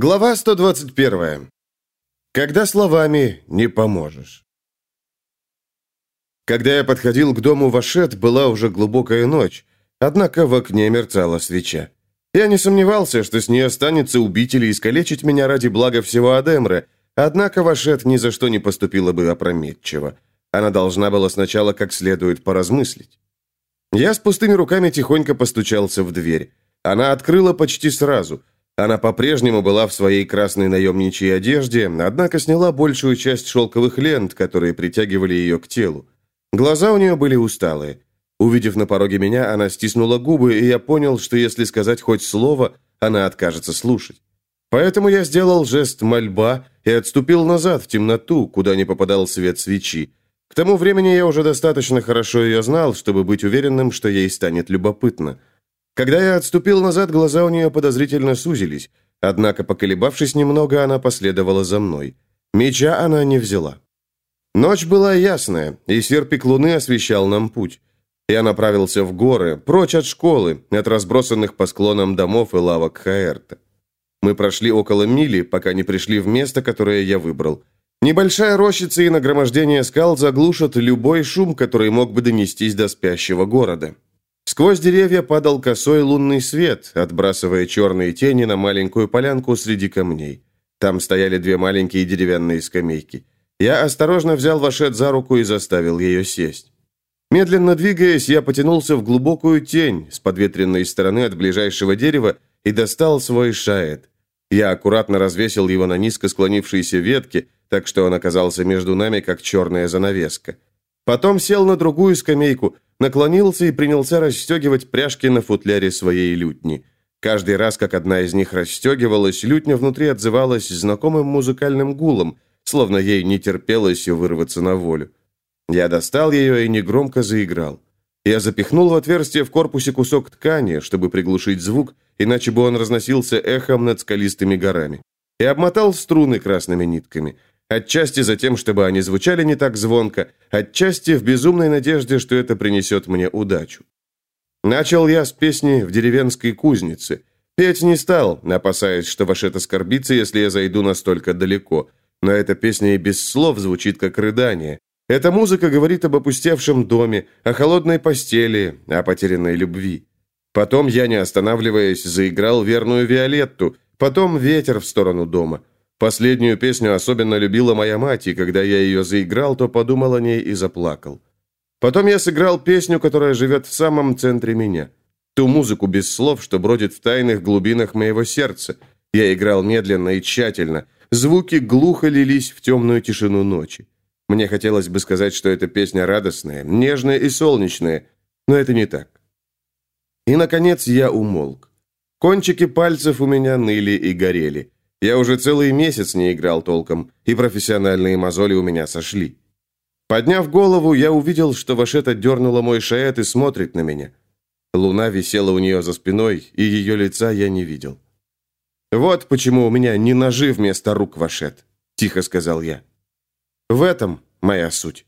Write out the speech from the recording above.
Глава 121. Когда словами не поможешь. Когда я подходил к дому Вашет, была уже глубокая ночь, однако в окне мерцала свеча. Я не сомневался, что с нее останется убить или искалечить меня ради блага всего Адемра, однако Вашет ни за что не поступила бы опрометчиво. Она должна была сначала как следует поразмыслить. Я с пустыми руками тихонько постучался в дверь. Она открыла почти сразу – она по-прежнему была в своей красной наемничьей одежде, однако сняла большую часть шелковых лент, которые притягивали ее к телу. Глаза у нее были усталые. Увидев на пороге меня, она стиснула губы, и я понял, что если сказать хоть слово, она откажется слушать. Поэтому я сделал жест мольба и отступил назад в темноту, куда не попадал свет свечи. К тому времени я уже достаточно хорошо ее знал, чтобы быть уверенным, что ей станет любопытно. Когда я отступил назад, глаза у нее подозрительно сузились, однако, поколебавшись немного, она последовала за мной. Меча она не взяла. Ночь была ясная, и серпик луны освещал нам путь. Я направился в горы, прочь от школы, от разбросанных по склонам домов и лавок Хаэрта. Мы прошли около мили, пока не пришли в место, которое я выбрал. Небольшая рощица и нагромождение скал заглушат любой шум, который мог бы донестись до спящего города. Сквозь деревья падал косой лунный свет, отбрасывая черные тени на маленькую полянку среди камней. Там стояли две маленькие деревянные скамейки. Я осторожно взял Вашет за руку и заставил ее сесть. Медленно двигаясь, я потянулся в глубокую тень с подветренной стороны от ближайшего дерева и достал свой шаэт. Я аккуратно развесил его на низко склонившейся ветке, так что он оказался между нами, как черная занавеска. Потом сел на другую скамейку – наклонился и принялся расстегивать пряжки на футляре своей лютни. Каждый раз, как одна из них расстегивалась, лютня внутри отзывалась знакомым музыкальным гулом, словно ей не терпелось вырваться на волю. Я достал ее и негромко заиграл. Я запихнул в отверстие в корпусе кусок ткани, чтобы приглушить звук, иначе бы он разносился эхом над скалистыми горами. И обмотал струны красными нитками – Отчасти за тем, чтобы они звучали не так звонко, отчасти в безумной надежде, что это принесет мне удачу. Начал я с песни в деревенской кузнице. Петь не стал, опасаясь, что Вашет оскорбится, если я зайду настолько далеко. Но эта песня и без слов звучит как рыдание. Эта музыка говорит об опустевшем доме, о холодной постели, о потерянной любви. Потом я, не останавливаясь, заиграл верную Виолетту, потом ветер в сторону дома. Последнюю песню особенно любила моя мать, и когда я ее заиграл, то подумал о ней и заплакал. Потом я сыграл песню, которая живет в самом центре меня. Ту музыку без слов, что бродит в тайных глубинах моего сердца. Я играл медленно и тщательно. Звуки глухо лились в темную тишину ночи. Мне хотелось бы сказать, что эта песня радостная, нежная и солнечная, но это не так. И, наконец, я умолк. Кончики пальцев у меня ныли и горели. Я уже целый месяц не играл толком, и профессиональные мозоли у меня сошли. Подняв голову, я увидел, что Вашета дернула мой шаэт и смотрит на меня. Луна висела у нее за спиной, и ее лица я не видел. «Вот почему у меня не ножи вместо рук, Вашет», — тихо сказал я. «В этом моя суть».